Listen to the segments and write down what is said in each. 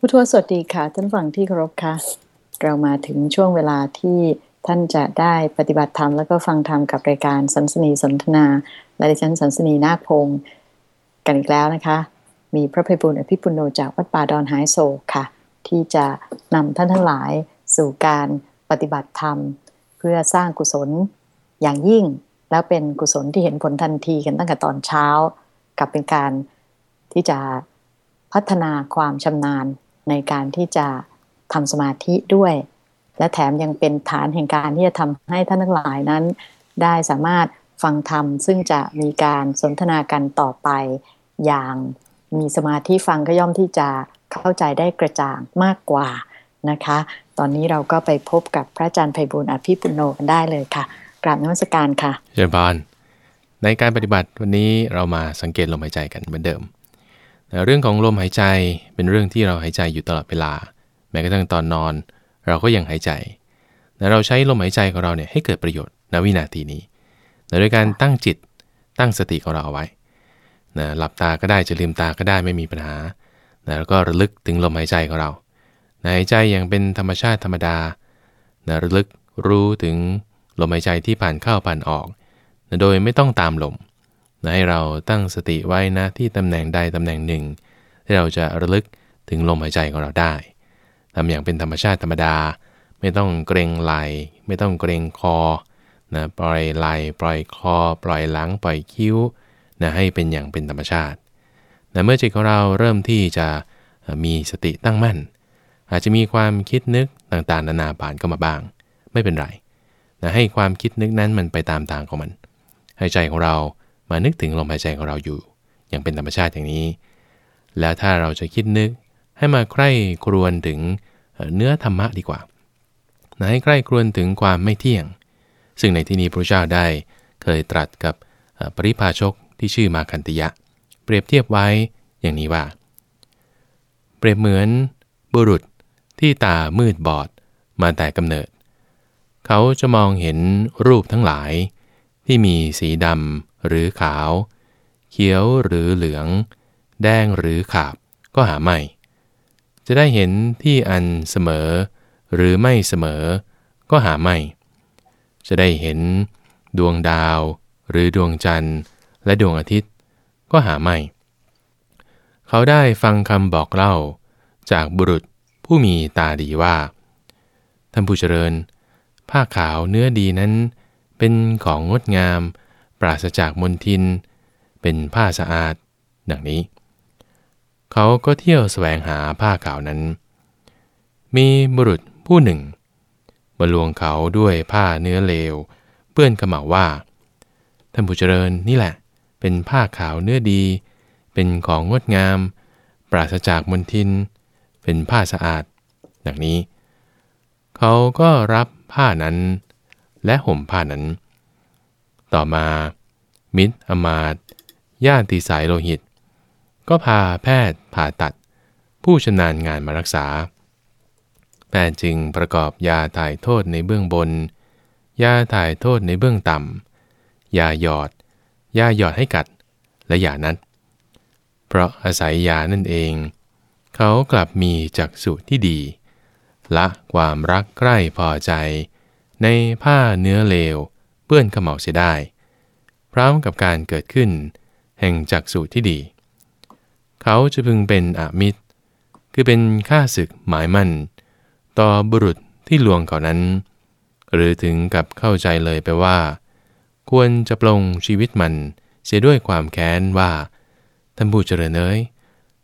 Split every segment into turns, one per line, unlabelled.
ผู้ทวสวัสดีค่ะ ท่านฝั่งที่เคารพค่ะ เรามาถึงช่วงเวลาที่ท่านจะได้ปฏิบัติธรรมแล้วก็ฟังธรรมกับรายการสันสนีสนทนา และดิฉันสันสนีนาคพงศ์กันอีกแล้วนะคะ มีพระภัยบุญอภิปุโนจากวัดป่าดอนไฮโซค่ะ ที่จะนำท่านทั้งหลายสู่การปฏิบัติธรรม เพื่อสร้างกุศลอย่างยิ่ง แล้วเป็นกุศลที่เห็นผลทันทีกันตั้งแต่ตอนเช้า กับเป็นการที่จะพัฒนาความชำนาญ ในการที่จะทำสมาธิด้วย และแถมยังเป็นฐานแห่งการที่จะทำให้ท่านทั้งหลายนั้น ได้สามารถฟังธรรมซึ่งจะมีการสนทนากันต่อไปอย่างมีสมาธิฟังก็ย่อมที่จะเข้าใจได้กระจ่างมากกว่านะคะ ตอนนี้เราก็ไปพบกับพระอาจารย์ไพบุญอภิปุโนกันได้เลยค่ะ กราบนมัสการค่ะ
เชิญพานในการปฏิบัติวันนี้เรามาสังเกตลมหายใจกันเหมือนเดิม แต่เรื่องของลมหายใจเป็นเรื่องที่เราหายใจอยู่ตลอดเวลา แม้กระทั่งตอนนอน เราก็ยังหายใจแต่เราใช้ลมหายใจของเราเนี่ยให้เกิดประโยชน์ในวินาทีนี้โดยการตั้งจิตตั้งสติของเราเอาไว้นะหลับตาก็ได้จะลืมตาก็ได้ไม่มีปัญหานะแล้วก็ระลึกถึงลมหายใจของเราหายใจอย่างเป็นธรรมชาติธรรมดานะระลึกรู้ถึงลมหายใจที่ผ่านเข้าผ่านออกนะโดยไม่ต้องตามลม ให้เราตั้งสติไว้นะที่ตำแหน่งใดตำแหน่งหนึ่ง ที่เราจะระลึกถึงลมหายใจของเราได้ทำอย่างเป็นธรรมชาติธรรมดา ไม่ต้องเกรงไหลไม่ต้องเกรงคอนะปล่อยไหลปล่อยคอ ปล่อยหลังปล่อยคิ้วนะให้เป็นอย่างเป็นธรรมชาตินะเมื่อจิตของเราเริ่มที่จะมีสติตั้งมั่น อาจจะมีความคิดนึกต่างๆ นานาผ่านเข้ามาบ้าง ไม่เป็นไรนะให้ความคิดนึกนั้นมันไปตามทางของมันให้ใจของเรา มานึกถึงลมหายใจของเราอยู่ อย่างเป็นธรรมชาติอย่างนี้ แล้วถ้าเราจะคิดนึกให้มาใคร่ครวญถึงเนื้อธรรมะดีกว่าให้ใคร่ครวญถึงความไม่เที่ยง ซึ่งในที่นี้พระเจ้าได้เคยตรัสกับปริพาชกที่ชื่อมาคันติยะ เปรียบเทียบไว้อย่างนี้ว่า เปรียบเหมือนบุรุษที่ตามืดบอดมาแต่กำเนิด เขาจะมองเห็นรูปทั้งหลายที่มีสีดำ หรือขาว เขียวหรือเหลือง แดงหรือขาบก็หาไม่ จะได้เห็นที่อันเสมอ หรือไม่เสมอ ก็หาไม่ จะได้เห็น ดวงดาว หรือดวงจันทร์ และดวงอาทิตย์ ก็หาไม่ เขาได้ฟังคำบอกเล่า จากบุรุษผู้มีตาดีว่าท่านผู้เจริญ ผ้าขาวเนื้อดีนั้น เป็นของงดงาม ปราศจากมลทิน เป็นผ้าสะอาด ดังนี้ เขาก็เที่ยวแสวงหาผ้าขาวนั้น มีบุรุษผู้หนึ่งมาลวงเขาด้วยผ้าเนื้อเลว เปื้อนกระเหมาว่า ท่านผู้เจริญนี่แหละ เป็นผ้าขาวเนื้อดี เป็นของงดงาม ปราศจากมลทิน เป็นผ้าสะอาด ดังนี้ เขาก็รับผ้านั้น และห่มผ้านั้น ต่อมา มิตรอมาตญาติสายโลหิต ก็พาแพทย์ผ่าตัด ผู้ชำนาญงานมารักษา แพทย์จึงประกอบยาถ่ายโทษในเบื้องบน ยาถ่ายโทษในเบื้องต่ำ ยาหยอด ยาหยอดให้กัด และยานัด เพราะอาศัยยานั่นเอง เขากลับมีจักษุที่ดี ละความรักใกล้พอใจ ในผ้าเนื้อเลว เปื้อนขมเหลาเสียได้ พร้อมกับการเกิดขึ้น แห่งจักษุที่ดี เขาจะพึงเป็นอมิตร คือเป็นข้าศึกหมายมั่น ต่อบุรุษที่ลวงเขานั้น หรือถึงกับเข้าใจเลยไปว่า ควรจะปลงชีวิตมันเสียด้วยความแค้นว่าท่านผู้เจริญเอ้ย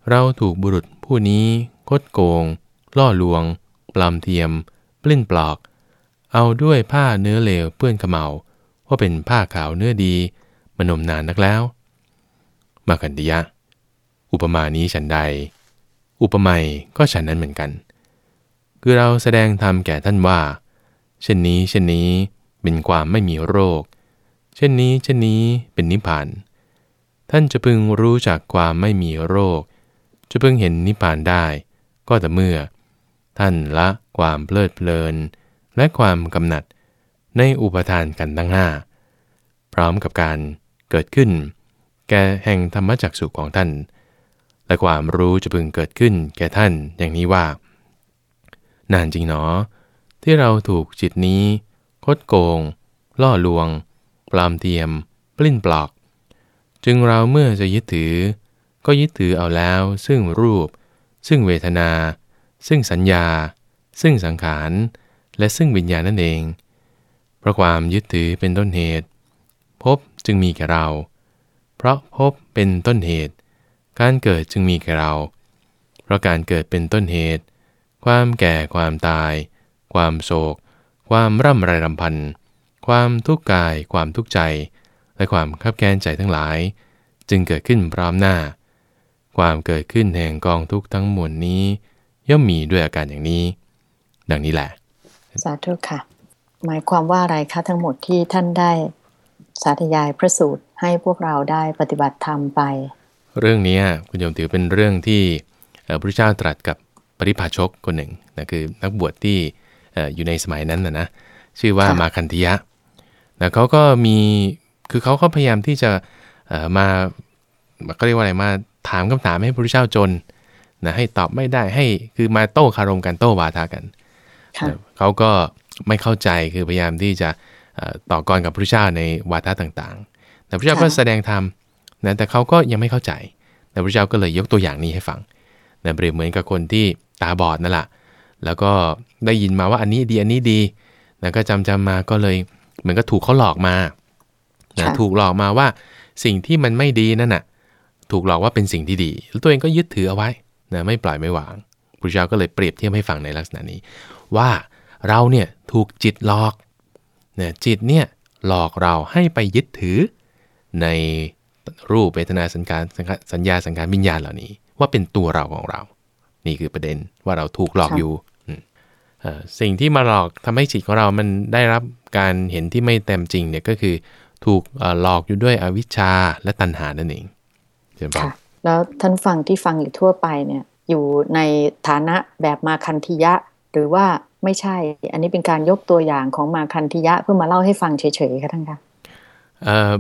เราถูกบุรุษผู้นี้คดโกง ล่อลวง ปลอมเทียม ปลิ้นปลอก เอาด้วยผ้าเนื้อเลวเปื้อนขมเมา ว่าเป็นผ้าขาวเนื้อดีมนมนานนักแล้ว มากันติยะ อุปมานี้ฉันใด อุปไมยก็ฉันนั้นเหมือนกัน คือเราแสดงธรรมแก่ท่านว่า เช่นนี้เช่นนี้เป็นความไม่มีโรค เช่นนี้เช่นนี้เป็นนิพพาน ท่านจะพึงรู้จักความไม่มีโรค จะพึงเห็นนิพพานได้ ก็แต่เมื่อ ท่านละความเพลิดเพลิน และความกำหนัด ในอุปทานกันตั้งห้าพร้อมกับการเกิดขึ้น แก่แห่งธรรมจักสุของท่าน และความรู้จะพึงเกิดขึ้นแก่ท่านอย่างนี้ว่า นานจริงหนอ ที่เราถูกจิตนี้ คดโกง ล่อลวง ปลอมเทียม ปลิ้นปลอก จึงเราเมื่อจะยึดถือ ก็ยึดถือเอาแล้วซึ่งรูป ซึ่งเวทนา ซึ่งสัญญา ซึ่งสังขาร และซึ่งวิญญาณนั่นเอง เพราะความยึดถือเป็นต้นเหตุ พบจึงมีแก่เรา เพราะพบเป็นต้นเหตุ การเกิดจึงมีแก่เรา เพราะการเกิดเป็นต้นเหตุ ความแก่ความตาย ความโศก ความร่ำไรรำพัน ความทุกข์กาย ความทุกข์ใจ และความขับแค้นใจทั้งหลาย จึงเกิดขึ้นพร้อมหน้า ความเกิดขึ้นแห่งกองทุกข์ทั้งมวลนี้ ย่อมมีด้วยอาการอย่างนี้ ดังนี้แหละ
สาธุค่ะ หมายความว่าอะไรคะทั้งหมดที่ท่านได้สาธยายพระสูตรให้พวกเราได้ปฏิบัติธรรมไป
เรื่องนี้คุณโยมถือเป็นเรื่องที่เอ่อพระเจ้าตรัสกับปริพาชกคนหนึ่งนะคือนักบวชที่เอ่ออยู่ในสมัยนั้นนะนะชื่อว่า
ค่ะ
มาคันธิยะนะเขาก็มีคือเขาก็พยายามที่จะเอ่อมาก็เรียกว่าอะไรมาถามคำถามให้พระเจ้าจนนะให้ตอบไม่ได้ให้คือมาโต้คารมกันโต้วาทากัน
ค่ะ
นะเขาก็ ไม่เข้าใจคือพยายามที่จะเอ่อต่อกรกับพระเจ้าในวาทะต่างๆ แต่พระเจ้าก็
ค่ะ
แสดงธรรมนะแต่เขาก็ยังไม่เข้าใจ แต่พระเจ้าก็เลยยกตัวอย่างนี้ให้ฟังนะเปรียบเหมือนกับคนที่ตาบอดนั่นแหละแล้วก็ได้ยินมาว่าอันนี้ดีอันนี้ดีนะก็จำจำมาก็เลยเหมือนก็ถูกเขาหลอกมานะ
ค่ะ
ถูกหลอกมาว่าสิ่งที่มันไม่ดีนั่นน่ะ ถูกหลอกว่าเป็นสิ่งที่ดี แล้วตัวเองก็ยึดถือเอาไว้นะไม่ปล่อยไม่วางพระเจ้าก็เลยเปรียบเทียบให้ฟังในลักษณะนี้ ว่า เราเนี่ยถูกจิตหลอกเนี่ยจิตเนี่ยหลอกเราให้ไปยึดถือ ในรูปเวทนาสัญญาสังขารสัญญาสังขารวิญญาณเหล่านี้ ว่าเป็นตัวเราของเรา นี่คือประเด็นว่าเราถูกหลอก
ค่ะ
อยู่อืมเอ่อสิ่งที่มาหลอกทำให้จิตของเรามันได้รับการเห็นที่ไม่เต็มจริงเนี่ยก็คือถูกเอ่อหลอกอยู่ด้วยอวิชชาและตัณหานั่นเองเห็นปะ
ค่ะแล้วท่านฟังที่ฟังอยู่ทั่วไปเนี่ยอยู่ในฐานะแบบมาคันธิยะ หรือว่า ไม่ใช่ อันนี้เป็นการยกตัวอย่างของมาคันธิยะเพื่อมาเล่าให้ฟังเฉยๆค่ะท่านคะ
เอ่อ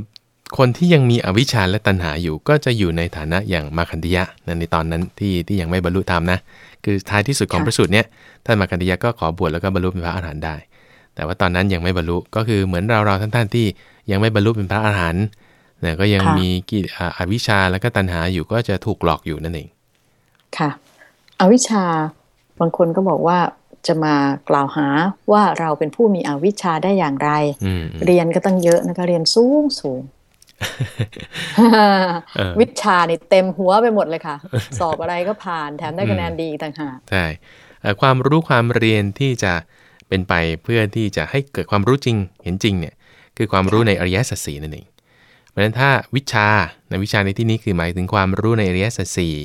คนที่ยังมีอวิชชาและตัณหาอยู่ก็จะอยู่ในฐานะอย่างมาคันธิยะนะในตอนนั้นที่ที่ยังไม่บรรลุธรรมนะคือท้ายที่สุดของพระสูตรเนี่ยท่านมาคันธิยะก็ขอบวชแล้วก็บรรลุเป็นพระอรหันต์ได้ แต่ว่าตอนนั้นยังไม่บรรลุก็คือเหมือนเราเราท่านท่านๆที่ยังไม่บรรลุเป็นพระอรหันต์นะก็ยัง
ค่ะ
มีกิอ่าอวิชชาแล้วก็ตัณหาอยู่ก็จะถูกหลอกอยู่นั่นเอง
ค่ะ อวิชชาบางคนก็บอกว่า จะมากล่าวหาว่าเราเป็นผู้มีอวิชชาได้อย่างไร
อืมอืม
เรียนก็ตั้งเยอะนะคะเรียนสูงสูง
เออ
วิชานี่เต็มหัวไปหมดเลยค่ะ สอบอะไรก็ผ่านแถมได้คะแนนดีอีกต่างหาก
ใช่เอ่อความรู้ความเรียนที่จะเป็นไปเพื่อที่จะให้เกิดความรู้จริงเห็นจริงเนี่ยคือความรู้ในอริยสัจสี่นั่นเองเพราะฉะนั้นถ้าวิชาในวิชาในที่นี้คือหมายถึงความรู้ในอริยสัจสี่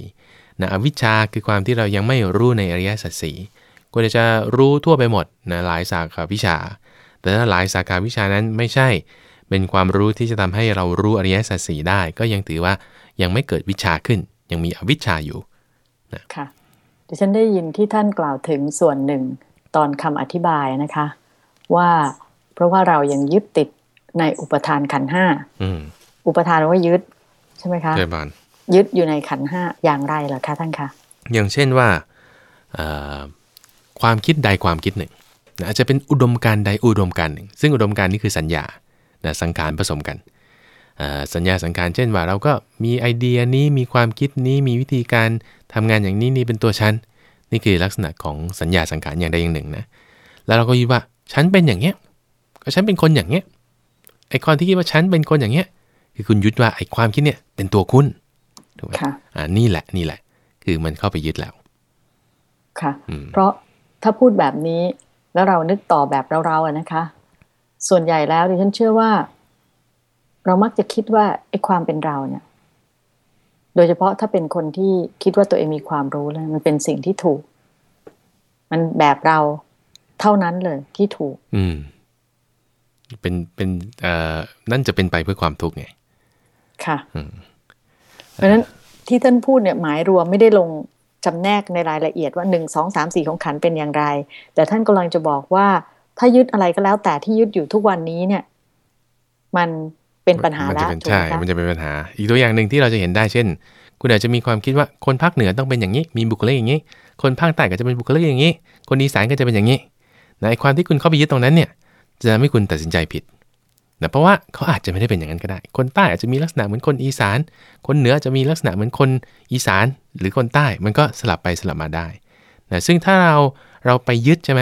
นะอวิชชาคือความที่เรายังไม่รู้ในอริยสัจสี่ ก็จะรู้ทั่วไปหมดนะหลายสาขาวิชา แต่ถ้าหลายสาขาวิชานั้นไม่ใช่ เป็นความรู้ที่จะทำให้เรารู้อริยสัจสี่ได้ ก็ยังถือว่ายังไม่เกิดวิชาขึ้น ยังมีอวิชชาอยู่
ค่ะดิฉันได้ยินที่ท่านกล่าวถึงส่วนหนึ่งตอนคำอธิบายนะคะ ว่าเพราะว่าเรายังยึดติดในอุปทานขันธ์ห้า
อืม
อุปทานว่ายึดใช่ไหมคะ
ใช่บาน
ยึดอยู่ในขันธ์ห้าอย่างไรล่ะคะท่านคะ
อย่างเช่นว่าเอ่อ ความคิดใดความคิดหนึ่งนะอาจจะเป็นอุดมการณ์ใดอุดมการณ์หนึ่ง ซึ่งอุดมการณ์นี้คือสัญญานะสังขารผสมกันเอ่อสัญญาสังขารเช่นว่าเราก็มีไอเดียนี้มีความคิดนี้มีวิธีการทำงานอย่างนี้นี่เป็นตัวฉัน นี่คือลักษณะของสัญญาสังขารอย่างใดอย่างหนึ่งนะ แล้วเราก็คิดว่าฉันเป็นอย่างเงี้ยก็ฉันเป็นคนอย่างเงี้ยไอความที่คิดว่าฉันเป็นคนอย่างเงี้ยคือคุณยึดว่าไอความคิดเนี่ยเป็นตัวคุณถูกไหม
ค่ะ
อ่านี่แหละนี่แหละ คือมันเข้าไปยึดแล้ว
ค่ะ
อืม
เพราะ ถ้าพูดแบบนี้แล้วเรานึกต่อแบบเราๆอะนะคะ ส่วนใหญ่แล้วดิฉันเชื่อว่า เรามักจะคิดว่าไอ้ความเป็นเราเนี่ย โดยเฉพาะถ้าเป็นคนที่คิดว่าตัวเองมีความรู้แล้วมันเป็นสิ่งที่ถูก มันแบบเราเท่านั้นเลยที่ถูก
อืม เป็นเป็นเอ่อนั่นจะเป็นไปเพื่อความทุกข์ไง
ค่ะ
อืม
เพราะฉะนั้นที่ท่านพูดเนี่ยหมายรวมไม่ได้ลง จำแนกในรายละเอียดว่าหนึ่งสองสามสี่ของขันเป็นอย่างไร แต่ท่านกำลังจะบอกว่า ถ้ายึดอะไรก็แล้วแต่ที่ยึดอยู่ทุกวันนี้เนี่ย มันเป็นปัญหา
มัน
แล้
จะ
ว
เป็น
ถูก
ใช่
ไหมคะ
มันจะเป็นปัญหา อีกตัวอย่างหนึ่งที่เราจะเห็นได้เช่น คุณอาจจะมีความคิดว่าคนภาคเหนือต้องเป็นอย่างนี้ มีบุคลิกอย่างนี้ คนภาคใต้ก็จะเป็นบุคลิกอย่างนี้ คนอีสานก็จะเป็นอย่างนี้ในความที่คุณเข้าไปยึดตรงนั้นเนี่ย จะทำให้คุณตัดสินใจผิด นะเพราะว่าเขาอาจจะไม่ได้เป็นอย่างนั้นก็ได้ คนใต้อาจจะมีลักษณะเหมือนคนอีสาน คนเหนือจะมีลักษณะเหมือนคนอีสานหรือคนใต้ มันก็สลับไปสลับมาได้นะซึ่งถ้าเราเราไปยึดใช่ไหม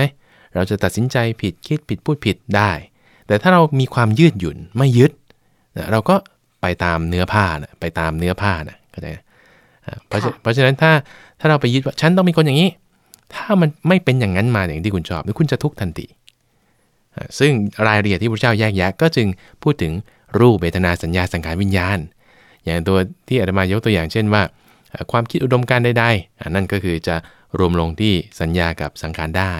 เราจะตัดสินใจผิดคิดผิดพูดผิดได้ แต่ถ้าเรามีความยืดหยุ่นไม่ยึดนะเราก็ไปตามเนื้อผ้านะไปตามเนื้อผ้านะเข้าใจเพราะเพราะฉะนั้นถ้าถ้าเราไปยึดว่าฉันต้องมีคนอย่างนี้ ถ้ามันไม่เป็นอย่างนั้นมาอย่างที่คุณชอบนี่คุณจะทุกข์ทันที ซึ่งรายละเอียดที่พระเจ้าแยกแยะก็จึงพูดถึงรูปเบทนาสัญญาสังขารวิญญาณ อย่างตัวที่อาตมายกตัวอย่างเช่นว่า ความคิดอุดมการใดๆนั่นก็คือจะรวมลงที่สัญญากับสังขารได้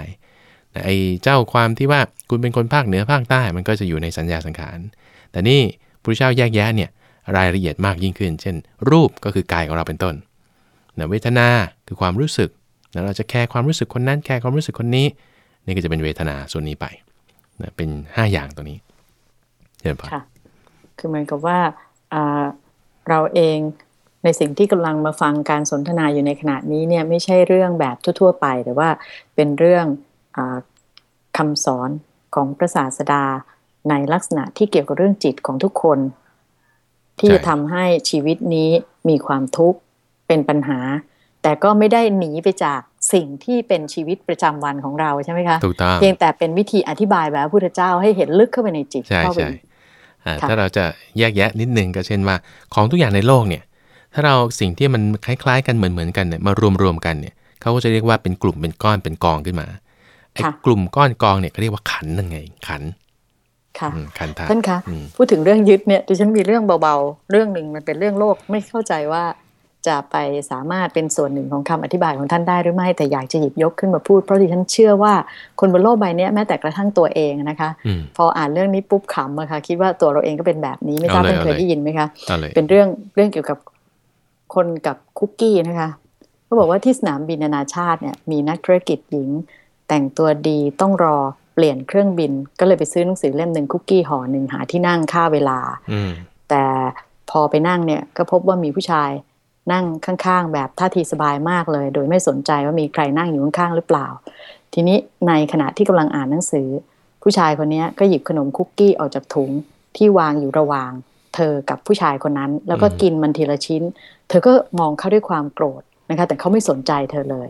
ไอ้เจ้าความที่ว่าคุณเป็นคนภาคเหนือภาคใต้มันก็จะอยู่ในสัญญาสังขาร แต่นี่พระเจ้าแยกแยะเนี่ยรายละเอียดมากยิ่งขึ้น เช่น รูปก็คือกายของเราเป็นต้นเวทนาคือความรู้สึกเราจะแคร์ความรู้สึกคนนั้นแคร์ความรู้สึกคนนี้ นี่ก็จะเป็นเวทนาส่วนนี้ไป นะเป็น 5 อย่างตัวนี้
เห็นปะค่ะ คือเหมือนกับว่าเราเองในสิ่งที่กำลังมาฟังการสนทนาอยู่ในขณะนี้เนี่ยไม่ใช่เรื่องแบบทั่ว ๆ ไป แต่ว่าเป็นเรื่องอคำสอนของพระศาสดาในลักษณะที่เกี่ยวกับเรื่องจิตของทุกคน ที่จะทำให้ชีวิตนี้มีความทุกข์เป็นปัญหา แต่ก็ไม่ได้หนีไปจาก สิ่งที่เป็นชีวิตประจำวันของเราใช่ไหมคะ
ถูกต้อง
เพียงแต่เป็นวิธีอธิบายแบบพระพุทธเจ้าให้เห็นลึกเข้าไปในจิต
ใช่ใช่ถ้าเราจะแยกแยะนิดนึงก็เช่นว่า ของทุกอย่างในโลกเนี่ย ถ้าเราสิ่งที่มันคล้ายๆ กันเหมือนๆกันเนี่ยมารวมๆกันเนี่ยเขาก็จะเรียกว่าเป็นกลุ่มเป็นก้อนเป็นกองขึ้นมาไอ้กลุ่มก้อนกองเนี่ยเขาเรียกว่าขันนั่นไงขัน
ค่ะขันท่านคะพูดถึงเรื่องยึดเนี่ยดิฉันมีเรื่องเบาๆ เรื่องหนึ่งมันเป็นเรื่องโลกไม่เข้าใจว่า จะไปสามารถเป็นส่วนหนึ่งของคำอธิบายของท่านได้หรือไม่ แต่อยากจะหยิบยกขึ้นมาพูดเพราะที่ฉันเชื่อว่าคนบนโลกใบนี้แม้แต่กระทั่งตัวเองนะคะ พออ่านเรื่องนี้ปุ๊บขำอะค่ะคิดว่าตัวเราเองก็เป็นแบบนี้ไม่ทราบเพื่อนเคยได้ยินไหมคะเป็นเรื่องเรื่องเกี่ยวกับคนกับคุกกี้นะคะเขาบอกว่าที่สนามบินนานาชาติเนี่ยมีนักธุรกิจหญิง แต่งตัวดีต้องรอเปลี่ยนเครื่องบิน ก็เลยไปซื้อหนังสือเล่มหนึ่งคุกกี้ห่อหนึ่งหาที่นั่งค่าเวลาแต่พอไปนั่งเนี่ยก็พบว่ามีผู้ชาย นั่งข้างๆ แบบท่าทีสบายมากเลย โดยไม่สนใจว่ามีใครนั่งอยู่ข้างๆหรือเปล่า ทีนี้ในขณะที่กำลังอ่านหนังสือ ผู้ชายคนนี้ก็หยิบขนมคุกกี้ออกจากถุงที่วางอยู่ระหว่าง เธอกับผู้ชายคนนั้น แล้วก็กินมันทีละชิ้น เธอก็มองเขาด้วยความโกรธนะคะแต่เขาไม่สนใจเธอเลย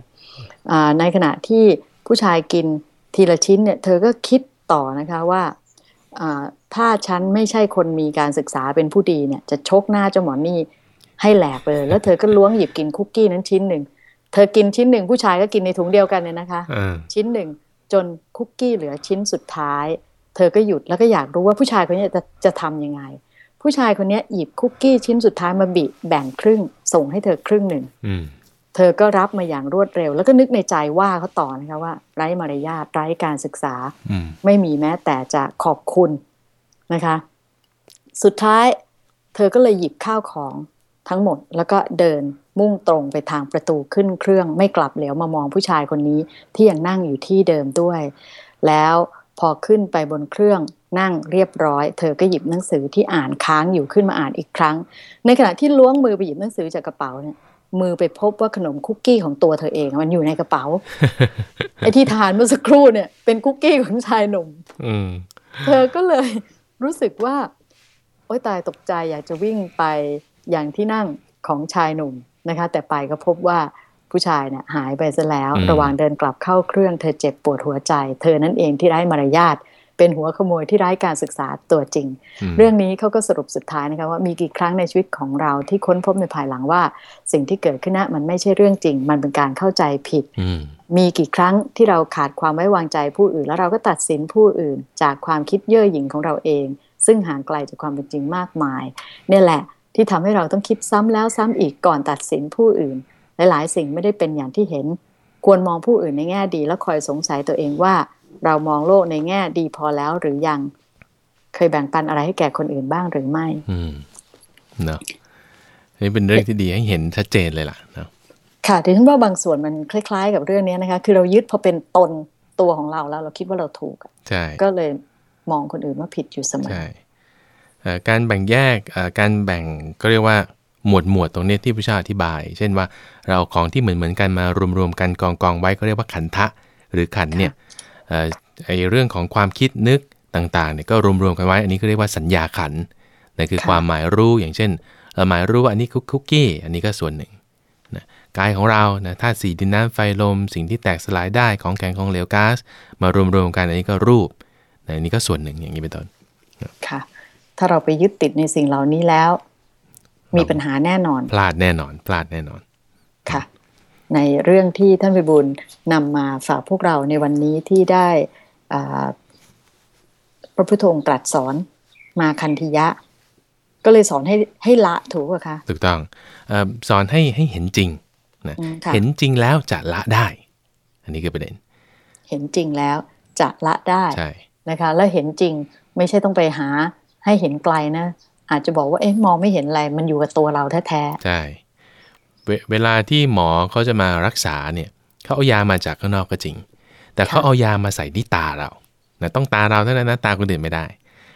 ในขณะที่ผู้ชายกินทีละชิ้นเนี่ยเธอก็คิดต่อนะคะว่าถ้าฉันไม่ใช่คนมีการศึกษาเป็นผู้ดีเนี่ยจะชกหน้าเจ้าหมอนี่ ให้แหลกเลยแล้วเธอก็ล้วงหยิบกินคุกกี้นั้นชิ้นหนึ่งเธอกินชิ้นหนึ่งผู้ชายก็กินในถุงเดียวกันเนี่ยนะคะชิ้นหนึ่งจนคุกกี้เหลือชิ้นสุดท้าย เธอก็หยุดแล้วก็อยากรู้ว่าผู้ชายคนนี้จะจะทํำยังไง ผู้ชายคนนี้หยิบคุกกี้ชิ้นสุดท้ายมาบิแบ่งครึ่ง ส่งให้เธอครึ่งหนึ่งเธอก็รับมาอย่างรวดเร็ว แล้วก็นึกในใจว่าเขาต่อนะคะว่า ไร้มารยาทไร้การศึกษา ไม่มีแม้แต่จะขอบคุณนะคะ สุดท้าย เธอก็เลยหยิบข้าวของ ทั้งหมดแล้วก็เดินมุ่งตรงไปทางประตูขึ้นเครื่องไม่กลับเหลียวมามองผู้ชายคนนี้ที่ยังนั่งอยู่ที่เดิมด้วย แล้วพอขึ้นไปบนเครื่องนั่งเรียบร้อย เธอก็หยิบหนังสือที่อ่านค้างอยู่ขึ้นมาอ่านอีกครั้ง ในขณะที่ล้วงมือไปหยิบหนังสือจากกระเป๋าเนี่ยมือไปพบว่าขนมคุกกี้ของตัวเธอเอง มันอยู่ในกระเป๋าไอ้ที่ทานเมื่อสักครู่เนี่ยเป็นคุกกี้ของชายหนุ่มเธอก็เลยรู้สึกว่า โอ๊ยตายตกใจอยากจะวิ่งไป อย่างที่นั่งของชายหนุ่มนะคะ แต่ไปก็พบว่าผู้ชายเนี่ยหายไปซะแล้ว ระหว่างเดินกลับเข้าเครื่องเธอเจ็บปวดหัวใจ เธอนั่นเองที่ไร้มารยาทเป็นหัวขโมยที่ไร้การศึกษาตัวจริง เรื่องนี้เขาก็สรุปสุดท้ายนะคะว่ามีกี่ครั้งในชีวิตของเราที่ค้นพบในภายหลังว่า สิ่งที่เกิดขึ้นนะมันไม่ใช่เรื่องจริง มันเป็นการเข้าใจผิด มีกี่ครั้งที่เราขาดความไว้วางใจผู้อื่น แล้วเราก็ตัดสินผู้อื่น จากความคิดเย่อหยิ่งของเราเอง ซึ่งห่างไกลจากความเป็นจริงมากมายนี่แหละ ที่ทำให้เราต้องคิดซ้ำแล้วซ้ำอีกก่อนตัดสินผู้อื่น หลาย ๆ สิ่งไม่ได้เป็นอย่างที่เห็น ควรมองผู้อื่นในแง่ดี แล้วคอยสงสัยตัวเองว่า เรามองโลกในแง่ดีพอแล้วหรือยัง เคยแบ่งปันอะไรให้แก่คนอื่นบ้างหรือไม่
อืมเนาะนี่เป็นเรื่องที่ดีให้เห็นชัดเจนเลยล่ะเนาะ
ค่ะดิฉันว่าบางส่วนมันคล้าย ๆ กับเรื่องนี้นะคะ คือเรายึดพอเป็นตนตัวของเราแล้ว เราคิดว่าเราถูก
ใช่
ก็เลยมองคนอื่นว่าผิดอยู่เสมอใช่
การแบ่งแยกการแบ่งก็เรียกว่าหมวดหมวดตรงนี้ที่พระเจ้าอธิบาย เช่นว่าเราของที่เหมือนเหมือนกันมารวมๆกันกองกองไว้ก็เรียกว่าขันทะหรือขันเนี่ยไอเรื่องของความคิดนึกต่างๆเนี่ยก็รวมๆกันไว้ อันนี้ก็เรียกว่าสัญญาขันนั่นคือความหมายรู้อย่างเช่นหมายรู้ว่าอันนี้คุกกี้อันนี้ก็ส่วนหนึ่งนะกายของเรานะธาตุสีดินน้ำไฟลม สิ่งที่แตกสลายได้ของแข็งของเหลวก๊าซมารวมๆกันอันนี้ก็รูปนะอันนี้ก็ส่วนหนึ่งอย่างนี้เป็นต้น
ค่ะ ถ้าเราไปยึดติดในสิ่งเหล่านี้แล้ว มีปัญหาแน่นอน
พลาดแน่นอน พลาดแน่นอน
ค่ะ ในเรื่องที่ท่านพิบูลนำมาฝากพวกเราในวันนี้ที่ได้พระพุทธองค์ตรัสสอนมาคันธิยะ ก็เลยสอนให้ให้ละถูกป่ะคะ
ถูกต้องอสอนให้ให้เห็นจริงนะเห็นจริงแล้วจะละได้ อันนี้คือประเด็น
เห็นจริงแล้วจะละได้
ใช่
นะคะ แล้วเห็นจริงไม่ใช่ต้องไปหา ให้เห็นไกลนะ อาจจะบอกว่าเอ๊ะมองไม่เห็นอะไร มันอยู่กับตัวเราแท้
ๆใช่เวเวลาที่หมอเขาจะมารักษาเนี่ยเขาเอายามาจากข้างนอกก็จริง แต่เขาเอายามาใส่ที่ตาเรานะต้องตาเราเท่านั้นนะตาคนอื่นไม่ได้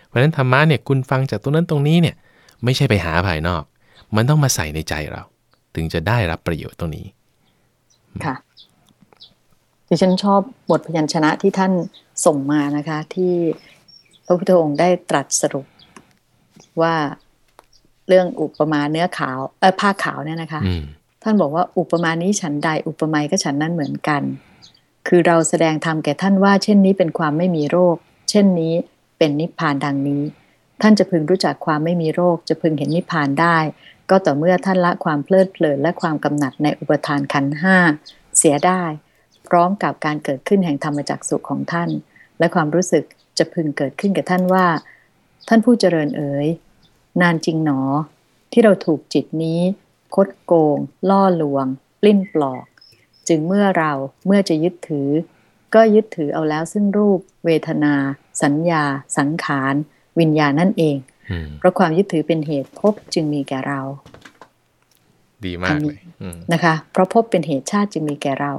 เพราะฉะนั้นธรรมะเนี่ยคุณฟังจากตรงนั้นตรงนี้เนี่ย ไม่ใช่ไปหาภายนอก มันต้องมาใส่ในใจเรา ถึงจะได้รับประโยชน์ตรงนี้
ค่ะดิฉันชอบบทพยัญชนะที่ท่านส่งมานะคะ ที่พ ระพุทธองค์ได้ตรัสสรุปว่าเรื่องอุปมาเนื้อขาวเออผ้าขาวเนี่ยนะคะ ท่านบอกว่าอุปมานี้ฉันใดอุปไมยก็ฉันนั้นเหมือนกัน คือเราแสดงธรรมแก่ท่านว่า เช่นนี้เป็นความไม่มีโรค เช่นนี้เป็นนิพพานดังนี้ ท่านจะพึงรู้จักความไม่มีโรค จะพึงเห็นนิพพานได้ ก็ต่อเมื่อท่านละความเพลิดเพลินและความกำหนัดในอุปทานขันห้าเสียได้ พร้อมกับการเกิดขึ้นแห่งธรรมจักสุขของท่าน และความรู้สึก จะพึงเกิดขึ้นกับท่านว่า ท่านผู้เจริญเอ๋ยนานจริงหนอ ที่เราถูกจิตนี้ คดโกง ล่อลวง ปลิ้นปลอก จึงเมื่อเราเมื่อจะยึดถือ ก็ยึดถือเอาแล้วซึ่งรูป เวทนา สัญญา สังขาร วิญญาณนั่นเอง เพราะความยึดถือเป็นเหตุพบจึงมีแก่เรา
ดีมากเลย
นะคะ เพราะพบเป็นเหตุชาติจึงมีแก่เรา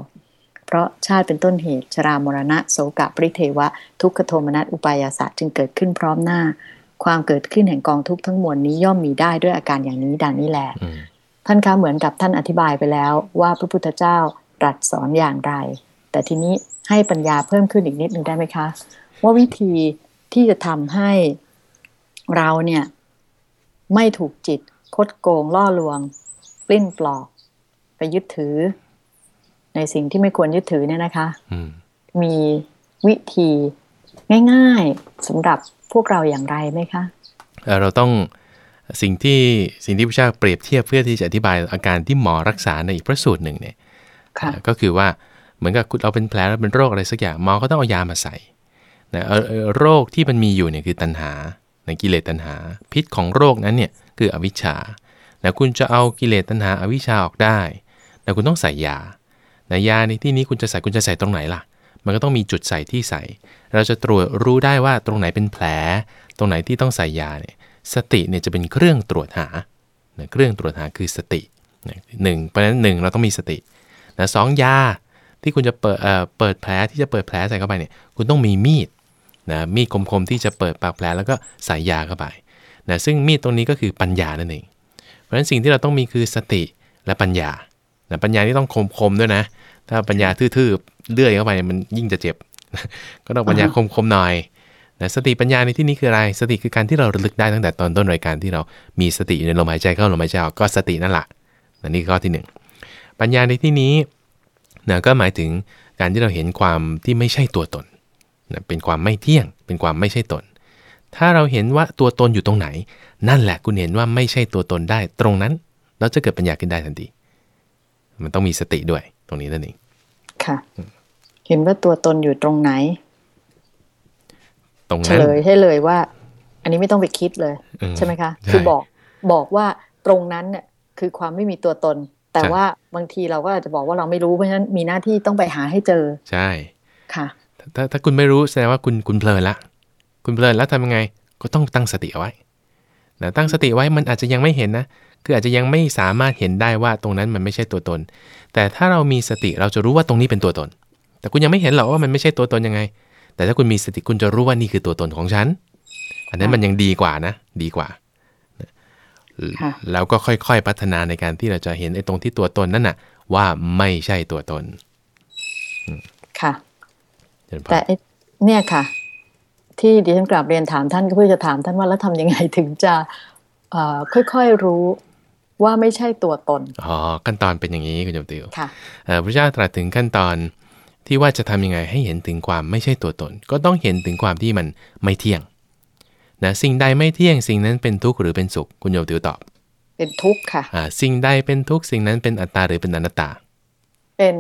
เพราะชาติเป็นต้นเหตุ ชรามรณะโสกะปริเทวะ ทุกขโทมนัสอุปายาสะจึงเกิดขึ้นพร้อมหน้า ความเกิดขึ้นแห่งกองทุกข์ทั้งมวลนี้ย่อมมีได้ด้วยอาการอย่างนี้ดังนี้แหละท่านคะเหมือนกับท่านอธิบายไปแล้ว ว่าพระพุทธเจ้าตรัสสอนอย่างไร แต่ทีนี้ให้ปัญญาเพิ่มขึ้นอีกนิดหนึ่งได้ไหมคะ ว่าวิธีที่จะทำให้เราเนี่ย ไม่ถูกจิต คดโกงล่อลวง ปลิ้นปลอก ไปยึดถือ ในสิ่งที่ไม่ควรยึดถือเนี่ยนะคะมีวิธีง่ายๆสำหรับพวกเราอย่างไรไหมคะ
เราต้องสิ่งที่สิ่งที่พระเจ้าเปรียบเทียบเพื่อที่จะอธิบายอาการที่หมอรักษาในอีกพระสูตรหนึ่งเนี่ยก็คือว่าเหมือนกับเราเป็นแผลแล้วเป็นโรคอะไรสักอย่างหมอก็ต้องเอายามาใส่นะโรคที่มันมีอยู่เนี่ยคือตัณหาในกิเลสตัณหา พิษของโรคนั้นเนี่ยคืออวิชชานะคุณจะเอากิเลสตัณหาอวิชชาออกได้แต่คุณต้องใส่ยา นะยาในที่นี้คุณจะใส่คุณจะใส่ตรงไหนล่ะ มันก็ต้องมีจุดใส่ที่ใส่ เราจะตรวจรู้ได้ว่าตรงไหนเป็นแผล ตรงไหนที่ต้องใส่ยาเนี่ยสติเนี่ยจะเป็นเครื่องตรวจหาเครื่องตรวจหาคือสติหนึ่งเพราะฉะนั้นหนึ่งเราต้องมีสตินะสองยาที่คุณจะเปิดเอ่อเปิดแผลที่จะเปิดแผลใส่เข้าไปเนี่ยคุณต้องมีมีดนะมีดคมๆที่จะเปิดปากแผลแล้วก็ใส่ยาเข้าไปนะซึ่งมีดตรงนี้ก็คือปัญญานั่นเอง เพราะฉะนั้นสิ่งที่เราต้องมีคือสติและปัญญา นะปัญญาที่ต้องคมๆด้วยนะ ถ้าปัญญาทื่อๆเลื่อยเข้าไปมันยิ่งจะเจ็บ ก็ต้องปัญญาคมๆหน่อยนะสติปัญญาในที่นี้คืออะไร สติคือการที่เราระลึกได้ตั้งแต่ตอนต้นรายการที่เรามีสติอยู่ในลมหายใจเข้าลมหายใจออกก็สตินั่นแหละนนี่ข้อที่ 1 ปัญญาในที่นี้นะก็หมายถึงการที่เราเห็นความที่ไม่ใช่ตัวตนนะเป็นความไม่เที่ยง เป็นความไม่ใช่ตน ถ้าเราเห็นว่าตัวตนอยู่ตรงไหน นั่นแหละคุณเห็นว่าไม่ใช่ตัวตนได้ตรงนั้น เราจะเกิดปัญญาขึ้นได้ทันที มันต้องมีสติด้วยตรงนี้นั่นเอง
ค่ะ เห็นว่าตัวตนอยู่ตรงไหน
ตรง
นั้นเฉลยให้เลยว่า อันนี้ไม่ต้องไปคิดเลย ใช่ไหมคะ คือบอกบอกว่าตรงนั้นเนี่ยคือความไม่มีตัวตน แต่ว่าบางทีเราก็อาจจะบอกว่าเราไม่รู้เพราะฉะนั้นมีหน้าที่ต้องไปหาให้เจอ
ใช่
ค่ะ
ถ้าถ้าคุณไม่รู้แสดงว่าคุณคุณเพลินละ คุณเพลินแล้วทำยังไงก็ต้องตั้งสติเอาไว้นะตั้งสติไว้มันอาจจะยังไม่เห็นนะ คืออาจจะยังไม่สามารถเห็นได้ว่าตรงนั้นมันไม่ใช่ตัวตน แต่ถ้าเรามีสติเราจะรู้ว่าตรงนี้เป็นตัวตน แต่คุณยังไม่เห็นหรอกว่ามันไม่ใช่ตัวตนยังไง แต่ถ้าคุณมีสติคุณจะรู้ว่านี่คือตัวตนของฉัน อันนั้นมันยังดีกว่านะ ดีกว่าแล้วก็ค่อยๆพัฒนาในการที่เราจะเห็นไอ้ตรงที่ตัวตนนั่นน่ะ ว่าไม่ใช่ตัวตน
ค่ะ แต่เนี่ยค่ะ ที่ดิฉันกราบเรียนถามท่านก็เพื่อจะถามท่านว่าแล้วทำยังไงถึงจะค่อยๆรู้ ว่าไม่ใช่ตัวตน
อ๋อ ขั้นตอนเป็นอย่างนี้คุณโยมติว
ค่ะ
พระเจ้าตรัสถึงขั้นตอนที่ว่าจะทำยังไงให้เห็นถึงความไม่ใช่ตัวตน ก็ต้องเห็นถึงความที่มันไม่เที่ยงนะสิ่งใดไม่เที่ยงสิ่งนั้นเป็นทุกข์หรือเป็นสุข คุณโยมติวตอบ
เป็นทุกข์ค่ะ
อ่าสิ่งใดเป็นทุกข์สิ่งนั้นเป็นอัตตาหรือเป็นอนัตตา
เป็น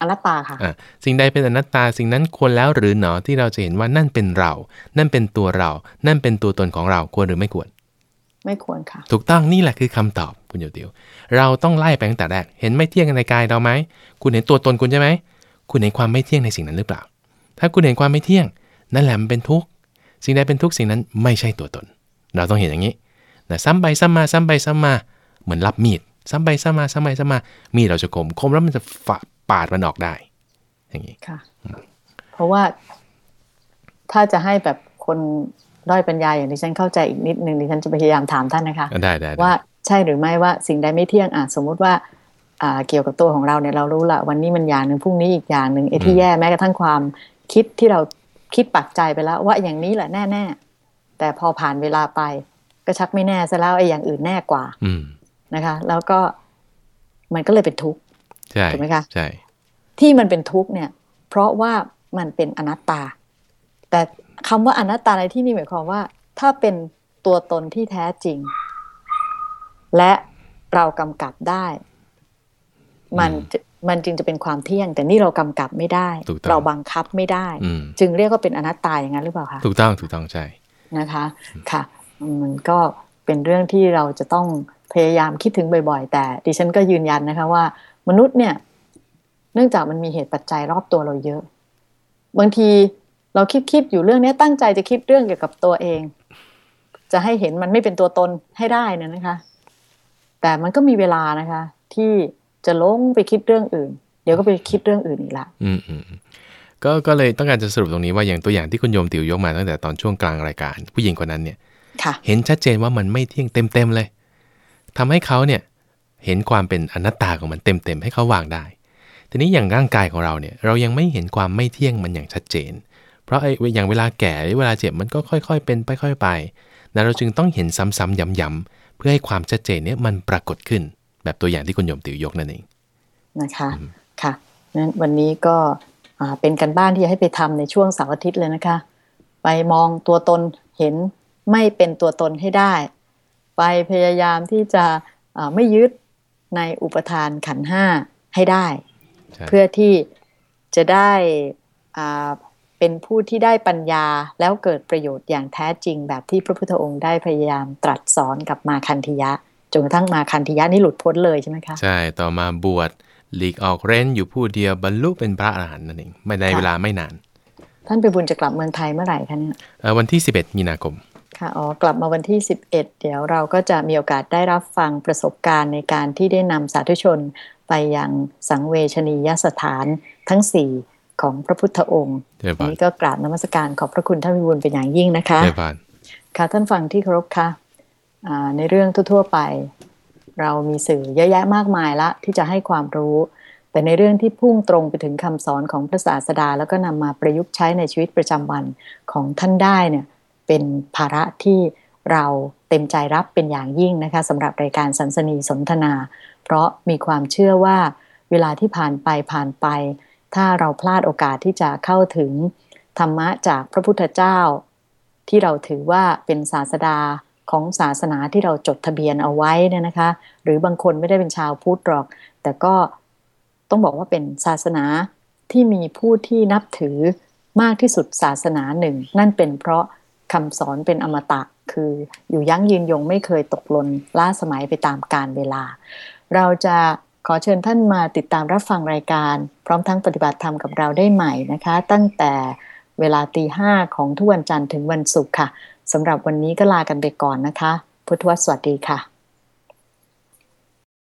อนัตตาค่ะ
อ่าสิ่งใดเป็นอนัตตาสิ่งนั้นควรแล้วหรือหนอที่เราจะเห็นว่านั่นเป็นเรา นั่นเป็นตัวเรา นั่นเป็นตัวตนของเราควรหรือไม่ควร
ไม่ควรค่ะ
ถูกต้องนี่แหละคือคำตอบคุณโยติวเราต้องไล่ไปตั้งแต่แรก เห็นไม่เที่ยงในกายเราไหม คุณเห็นตัวตนคุณใช่ไหม คุณเห็นความไม่เที่ยงในสิ่งนั้นหรือเปล่า ถ้าคุณเห็นความไม่เที่ยง นั่นแหละมันเป็นทุกข์ สิ่งใดเป็นทุกข์สิ่งนั้นไม่ใช่ตัวตน เราต้องเห็นอย่างนี้นะซ้ำไปซ้ำมาซ้ำไปซ้ำมา เหมือนรับมีด ซ้ำไปซ้ำมาซ้ำไปซ้ำมา มีดเราจะคม คมแล้วมันจะฝาปาดมันออกได้ อย่างนี้
ค่ะ เพราะว่าถ้าจะให้แบบคน ด้อยปัญญาอย่างที่ฉันเข้าใจอีกนิดหนึ่งดิฉันจะพยายามถามท่านนะคะ
ได้ได้
ว่าใช่หรือไม่ว่าสิ่งใดไม่เที่ยงอะสมมุติว่าเกี่ยวกับตัวของเราเนี่ยเรารู้ละวันนี้มันอย่างหนึ่งพรุ่งนี้อีกอย่างหนึ่งไอ้ที่แย่แม้กระทั่งความคิดที่เราคิดปักใจไปแล้ว ว่าอย่างนี้แหละแน่ๆแต่พอผ่านเวลาไปก็ชักไม่แน่ซะแล้วไอ้อย่างอื่นแน่กว่านะคะ แล้วก็มันก็เลยเป็นทุกข์ถูกไหมคะ
ใช่
ที่มันเป็นทุกข์เนี่ย เพราะว่ามันเป็นอนัตตา แต่ คำว่าอนัตตาในที่นี้หมายความว่า ถ้าเป็นตัวตนที่แท้จริง และเรากำกับได้ มันมันจึงจะเป็นความเที่ยง แต่นี่เรากำกับไม่ได้ เราบังคับไม่ได้ จึงเรียกว่าเป็นอนัตตาอย่างนั้นหรือเปล่าคะ
ถูกต้องถูกต้องใช่
นะคะ ค่ะ มันก็เป็นเรื่องที่เราจะต้องพยายามคิดถึงบ่อยๆ แต่ดิฉันก็ยืนยันนะคะว่า มนุษย์เนี่ย เนื่องจากมันมีเหตุปัจจัยรอบตัวเราเยอะ บางที เราคิดคิดอยู่เรื่องนี้ตั้งใจจะคิดเรื่องเกี่ยวกับตัวเอง จะให้เห็นมันไม่เป็นตัวตนให้ได้นะนะคะ แต่มันก็มีเวลานะคะ ที่จะลงไปคิดเรื่องอื่น เดี๋ยวก็ไปคิดเรื่องอื่นอีกละ
อืมอืมก็ก็เลยต้องการจะสรุปตรงนี้ว่าอย่างตัวอย่างที่คุณโยมติวยกมาตั้งแต่ตอนช่วงกลางรายการ ผู้หญิงคนนั้นเนี่ยเห็นชัดเจนว่ามันไม่เที่ยงเต็มเต็มเลยทำให้เขาเนี่ยเห็นความเป็นอนัตตาของมันเต็มเต็มให้เขาวางได้ ทีนี้อย่างร่างกายของเราเนี่ย เรายังไม่เห็นความไม่เที่ยงมันอย่างชัดเจน เพราะไอ้อย่างเวลาแก่เวลาเจ็บมันก็ค่อยๆ เป็นค่อยๆไปนะเราจึงต้องเห็นซ้ำๆย้ำๆเพื่อให้ความชัดเจนเนี่ยมันปรากฏขึ้น แบบตัวอย่างที่คุณโยมติวยกนั่นเอง
นะคะค่ะนั้นวันนี้ก็เป็นกันบ้านที่ให้ไปทำในช่วงเสาร์อาทิตย์เลยนะคะ ไปมองตัวตนเห็นไม่เป็นตัวตนให้ได้ ไปพยายามที่จะไม่ยึดในอุปทานขันห้าให้ได้ เพื่อที่จะได้ เป็นผู้ที่ได้ปัญญาแล้วเกิดประโยชน์อย่างแท้จริง แบบที่พระพุทธองค์ได้พยายามตรัสสอนกับมาคันธิยะจนกระทั่งมาคันธิยะนี่หลุดพ้นเลยใช่ไหมคะ
ใช่ต่อมาบวชหลีกออกเร้นอยู่ผู้เดียวบรรลุเป็นพระอรหันต์นั่นเองไม่ในเวลาไม่นาน
ท่านไปบุญจะกลับเมืองไทยเมื่อไหร่คะเนี่ย
วันที่ 11 มีนาคม
ค่ะอ๋อกลับมาวันที่ 11 เดี๋ยวเราก็จะมีโอกาสได้รับฟังประสบการณ์ในการที่ได้นำสาธุชนไปยังสังเวชนียสถานทั้ง 4 ของพระพุทธองค์นี้ก็กราบนมัสการขอบพระคุณท่านวิบูลเป็นอย่างยิ่งนะคะค่ะท่านฟังที่เคารพค่ะในเรื่องทั่วๆไป เรามีสื่อเยอะแยะมากมายละที่จะให้ความรู้ แต่ในเรื่องที่พุ่งตรงไปถึงคำสอนของพระศาสดา แล้วก็นำมาประยุกต์ใช้ในชีวิตประจำวันของท่านได้เนี่ยเป็นภาระที่เราเต็มใจรับเป็นอย่างยิ่งนะคะสำหรับรายการสันสนีสนทนา เพราะมีความเชื่อว่าเวลาที่ผ่านไปผ่านไป ถ้าเราพลาดโอกาสที่จะเข้าถึงธรรมะจากพระพุทธเจ้า ที่เราถือว่าเป็นศาสดาของศาสนาที่เราจดทะเบียนเอาไว้เนี่ยนะคะ หรือบางคนไม่ได้เป็นชาวพุทธหรอก แต่ก็ต้องบอกว่าเป็นศาสนาที่มีผู้ที่นับถือมากที่สุดศาสนาหนึ่ง นั่นเป็นเพราะคำสอนเป็นอมตะคืออยู่ยั้งยืนยงไม่เคยตกหล่นล้าสมัยไปตามกาลเวลา เราจะ อเชิญท่านมาติดตามรับฟังรายการ พร้อมทั้งปฏิบัติธรรมกับเราได้ใหม่นะคะ ตั้งแต่เวลาตีห้าของทุกวันจันทร์ถึงวันศุกร์ค่ะสำหรับวันนี้ก็ลากันไปก่อนนะคะ พุทธวสวัสดีค่ะ